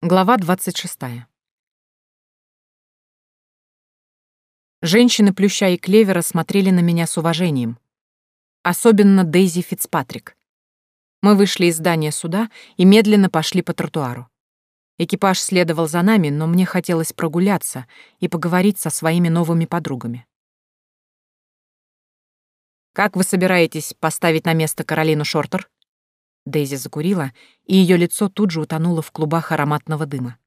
Глава 26. Женщины Плюща и Клевера смотрели на меня с уважением. Особенно Дейзи Фицпатрик. Мы вышли из здания суда и медленно пошли по тротуару. Экипаж следовал за нами, но мне хотелось прогуляться и поговорить со своими новыми подругами. «Как вы собираетесь поставить на место Каролину Шортер?» Дейзи закурила, и ее лицо тут же утонуло в клубах ароматного дыма.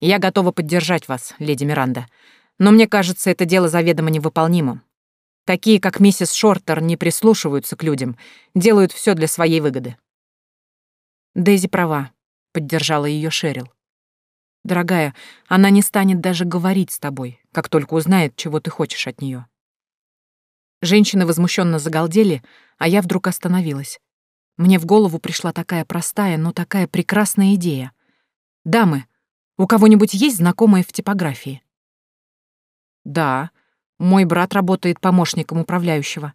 «Я готова поддержать вас, леди Миранда, но мне кажется, это дело заведомо невыполнимым. Такие, как миссис Шортер, не прислушиваются к людям, делают все для своей выгоды». Дейзи права, — поддержала ее Шерил. «Дорогая, она не станет даже говорить с тобой, как только узнает, чего ты хочешь от нее. Женщины возмущенно загалдели, а я вдруг остановилась. Мне в голову пришла такая простая, но такая прекрасная идея. «Дамы, у кого-нибудь есть знакомые в типографии?» «Да, мой брат работает помощником управляющего»,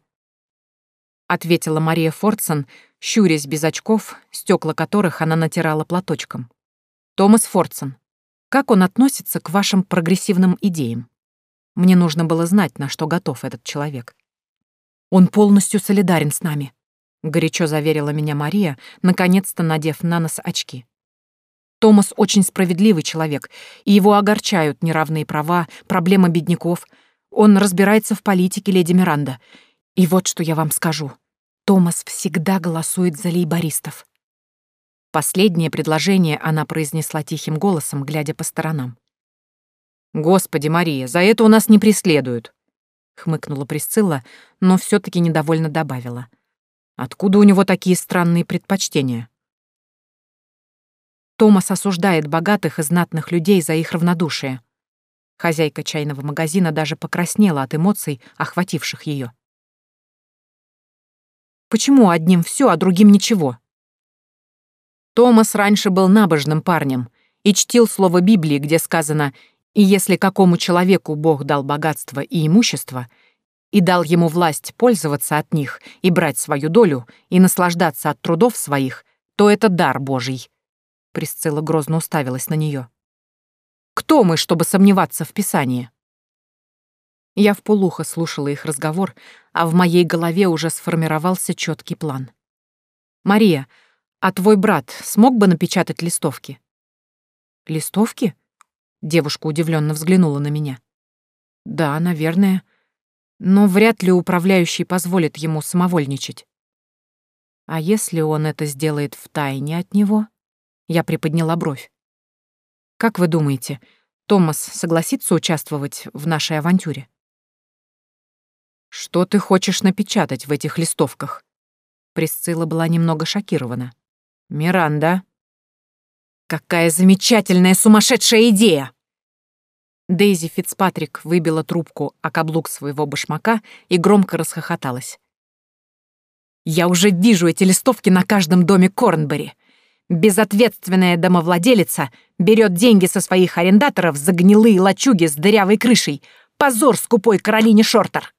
— ответила Мария Фордсон, щурясь без очков, стекла которых она натирала платочком. «Томас Фордсон, как он относится к вашим прогрессивным идеям? Мне нужно было знать, на что готов этот человек». «Он полностью солидарен с нами», — горячо заверила меня Мария, наконец-то надев на нос очки. «Томас очень справедливый человек, и его огорчают неравные права, проблемы бедняков. Он разбирается в политике, леди Миранда. И вот что я вам скажу. Томас всегда голосует за лейбористов». Последнее предложение она произнесла тихим голосом, глядя по сторонам. «Господи, Мария, за это у нас не преследуют», — хмыкнула Присцилла, но все таки недовольно добавила. Откуда у него такие странные предпочтения? Томас осуждает богатых и знатных людей за их равнодушие. Хозяйка чайного магазина даже покраснела от эмоций, охвативших ее. Почему одним все, а другим ничего? Томас раньше был набожным парнем и чтил слово Библии, где сказано «И если какому человеку Бог дал богатство и имущество, и дал ему власть пользоваться от них и брать свою долю и наслаждаться от трудов своих, то это дар Божий. Присцилла грозно уставилась на нее. Кто мы, чтобы сомневаться в Писании? Я в полухо слушала их разговор, а в моей голове уже сформировался четкий план. «Мария, а твой брат смог бы напечатать листовки?» «Листовки?» Девушка удивленно взглянула на меня. «Да, наверное. Но вряд ли управляющий позволит ему самовольничать. А если он это сделает в тайне от него? Я приподняла бровь. Как вы думаете, Томас согласится участвовать в нашей авантюре? Что ты хочешь напечатать в этих листовках? Присцилла была немного шокирована. Миранда. Какая замечательная сумасшедшая идея! Дейзи Фицпатрик выбила трубку о каблук своего башмака и громко расхохоталась. «Я уже вижу эти листовки на каждом доме Корнбери. Безответственная домовладелица берет деньги со своих арендаторов за гнилые лачуги с дырявой крышей. Позор скупой Каролине Шортер!»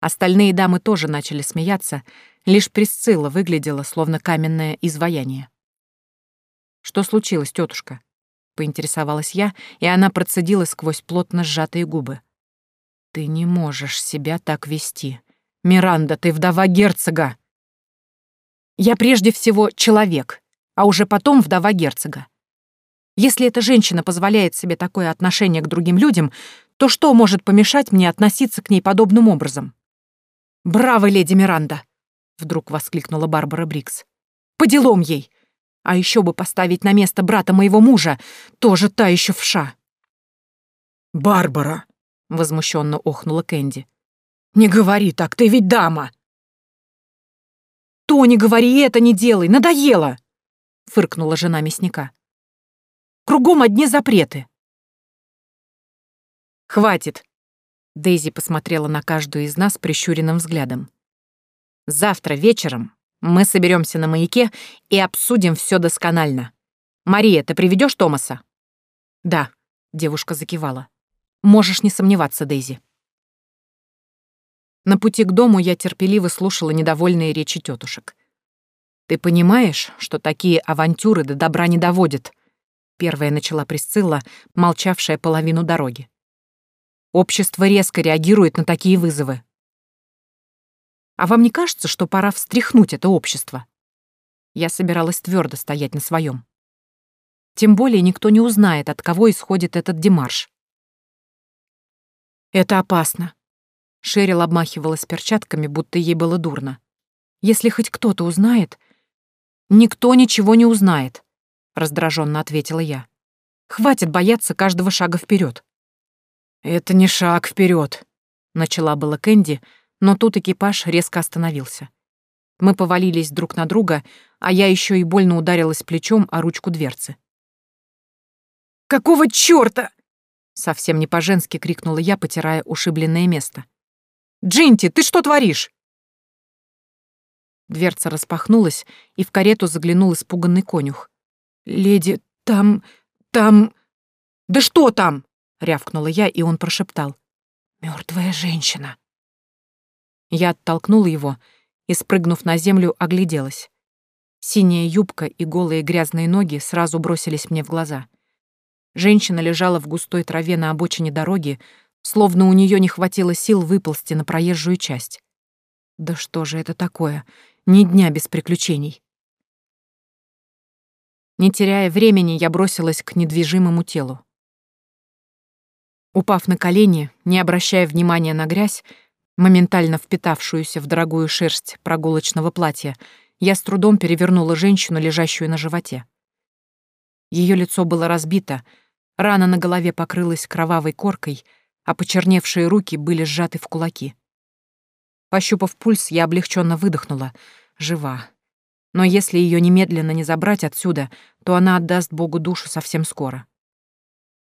Остальные дамы тоже начали смеяться, лишь Присцилла выглядела, словно каменное изваяние. «Что случилось, тетушка?» — поинтересовалась я, и она процедила сквозь плотно сжатые губы. «Ты не можешь себя так вести. Миранда, ты вдова герцога!» «Я прежде всего человек, а уже потом вдова герцога. Если эта женщина позволяет себе такое отношение к другим людям, то что может помешать мне относиться к ней подобным образом?» «Браво, леди Миранда!» — вдруг воскликнула Барбара Брикс. «По делам ей! А еще бы поставить на место брата моего мужа, тоже та еще вша. «Барбара!» — возмущенно охнула Кэнди. «Не говори так, ты ведь дама!» «То не говори, это не делай, надоело!» — фыркнула жена мясника. «Кругом одни запреты!» «Хватит!» — Дейзи посмотрела на каждую из нас прищуренным взглядом. «Завтра вечером мы соберемся на маяке и обсудим все досконально. Мария, ты приведешь Томаса? Да, девушка закивала. Можешь не сомневаться, Дейзи. На пути к дому я терпеливо слушала недовольные речи тетушек. «Ты понимаешь, что такие авантюры до добра не доводят?» Первая начала Присцилла, молчавшая половину дороги. «Общество резко реагирует на такие вызовы. А вам не кажется, что пора встряхнуть это общество?» Я собиралась твердо стоять на своем. Тем более никто не узнает, от кого исходит этот демарш. «Это опасно», — Шерил обмахивалась перчатками, будто ей было дурно. «Если хоть кто-то узнает...» «Никто ничего не узнает», — раздраженно ответила я. «Хватит бояться каждого шага вперед. «Это не шаг вперед, начала была Кэнди, но тут экипаж резко остановился. Мы повалились друг на друга, а я еще и больно ударилась плечом о ручку дверцы. «Какого чёрта?» — совсем не по-женски крикнула я, потирая ушибленное место. «Джинти, ты что творишь?» Дверца распахнулась, и в карету заглянул испуганный конюх. «Леди, там... там...» «Да что там?» — рявкнула я, и он прошептал. «Мёртвая женщина». Я оттолкнула его и, спрыгнув на землю, огляделась. Синяя юбка и голые грязные ноги сразу бросились мне в глаза. Женщина лежала в густой траве на обочине дороги, словно у нее не хватило сил выползти на проезжую часть. Да что же это такое? Ни дня без приключений. Не теряя времени, я бросилась к недвижимому телу. Упав на колени, не обращая внимания на грязь, моментально впитавшуюся в дорогую шерсть прогулочного платья, я с трудом перевернула женщину, лежащую на животе. Ее лицо было разбито, Рана на голове покрылась кровавой коркой, а почерневшие руки были сжаты в кулаки. Пощупав пульс, я облегченно выдохнула. Жива. Но если ее немедленно не забрать отсюда, то она отдаст Богу душу совсем скоро.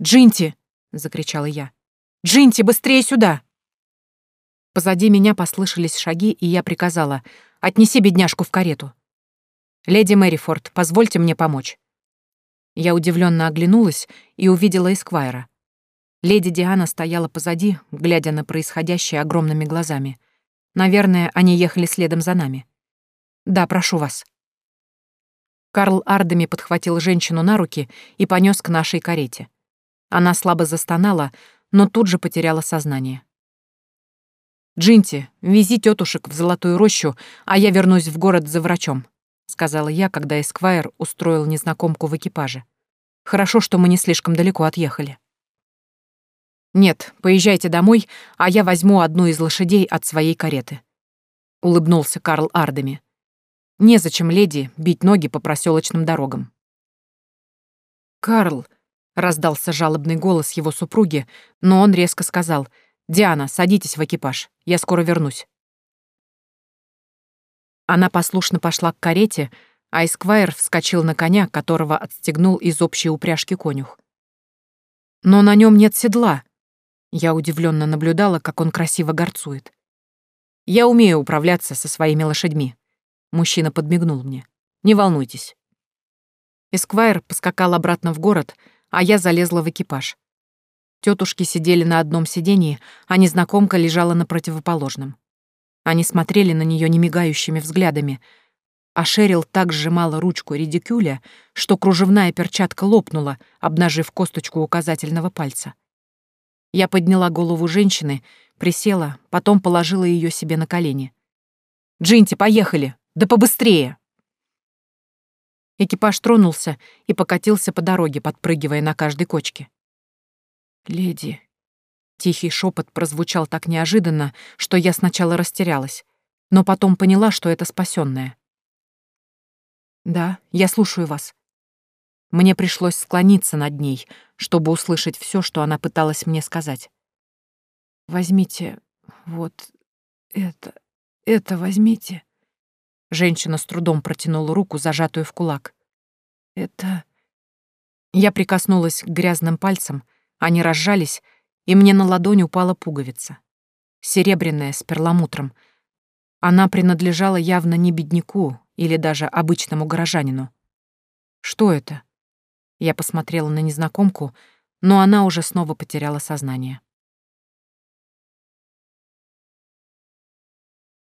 «Джинти!» — закричала я. «Джинти, быстрее сюда!» Позади меня послышались шаги, и я приказала «Отнеси бедняжку в карету». «Леди Мэрифорд, позвольте мне помочь». Я удивленно оглянулась и увидела Эсквайра. Леди Диана стояла позади, глядя на происходящее огромными глазами. Наверное, они ехали следом за нами. «Да, прошу вас». Карл Ардами подхватил женщину на руки и понес к нашей карете. Она слабо застонала, но тут же потеряла сознание. «Джинти, вези тетушек в Золотую рощу, а я вернусь в город за врачом», — сказала я, когда Эсквайр устроил незнакомку в экипаже. «Хорошо, что мы не слишком далеко отъехали». «Нет, поезжайте домой, а я возьму одну из лошадей от своей кареты», — улыбнулся Карл Ардами. «Незачем леди бить ноги по проселочным дорогам». «Карл», — раздался жалобный голос его супруги, но он резко сказал, «Диана, садитесь в экипаж, я скоро вернусь». Она послушно пошла к карете, а Эсквайр вскочил на коня, которого отстегнул из общей упряжки конюх. «Но на нем нет седла», я удивленно наблюдала, как он красиво горцует. «Я умею управляться со своими лошадьми», — мужчина подмигнул мне. «Не волнуйтесь». Эсквайр поскакал обратно в город, а я залезла в экипаж. Тетушки сидели на одном сидении, а незнакомка лежала на противоположном. Они смотрели на нее немигающими взглядами, а Шерил так сжимала ручку редикюля, что кружевная перчатка лопнула, обнажив косточку указательного пальца. Я подняла голову женщины, присела, потом положила ее себе на колени. «Джинти, поехали! Да побыстрее!» Экипаж тронулся и покатился по дороге, подпрыгивая на каждой кочке. «Леди, Тихий шепот прозвучал так неожиданно, что я сначала растерялась, но потом поняла, что это спасенная. «Да, я слушаю вас». Мне пришлось склониться над ней, чтобы услышать все, что она пыталась мне сказать. «Возьмите вот это, это возьмите». Женщина с трудом протянула руку, зажатую в кулак. «Это...» Я прикоснулась к грязным пальцам, они разжались, и мне на ладонь упала пуговица. Серебряная, с перламутром. Она принадлежала явно не бедняку или даже обычному горожанину. Что это? Я посмотрела на незнакомку, но она уже снова потеряла сознание.